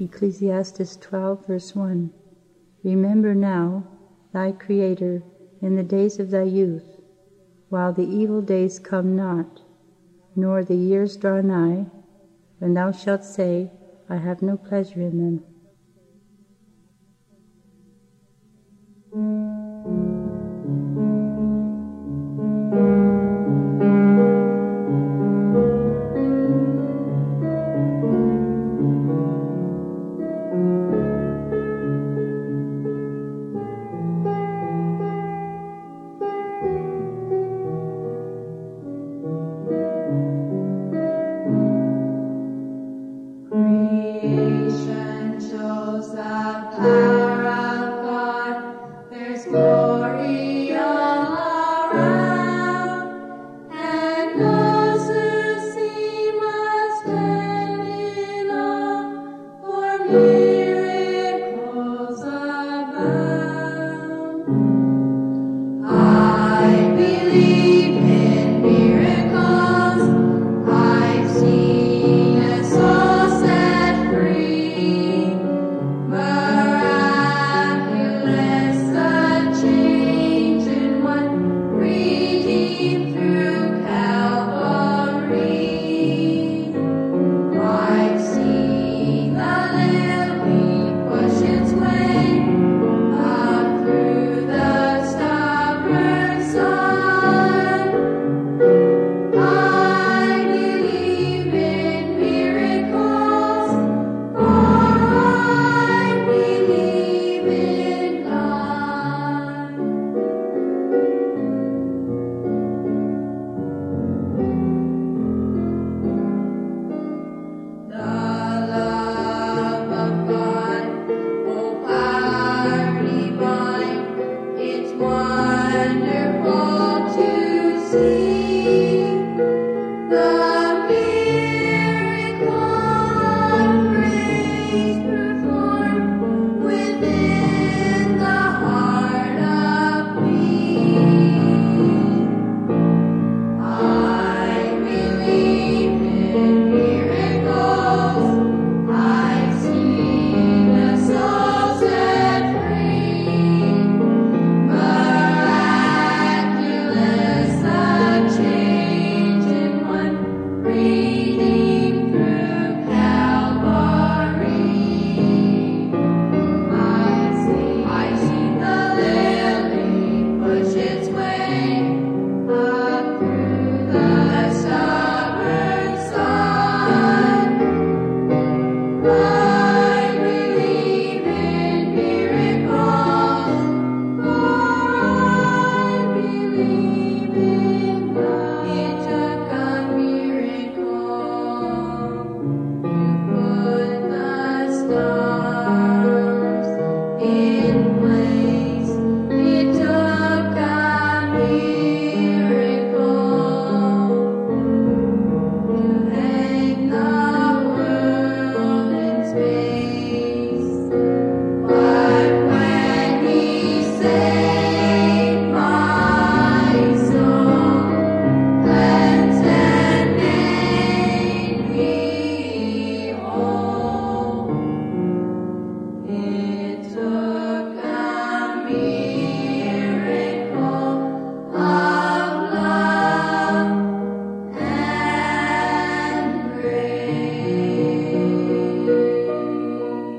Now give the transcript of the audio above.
Ecclesiastes 12, verse 1. Remember now thy Creator in the days of thy youth, while the evil days come not, nor the years draw nigh, when thou shalt say, I have no pleasure in them.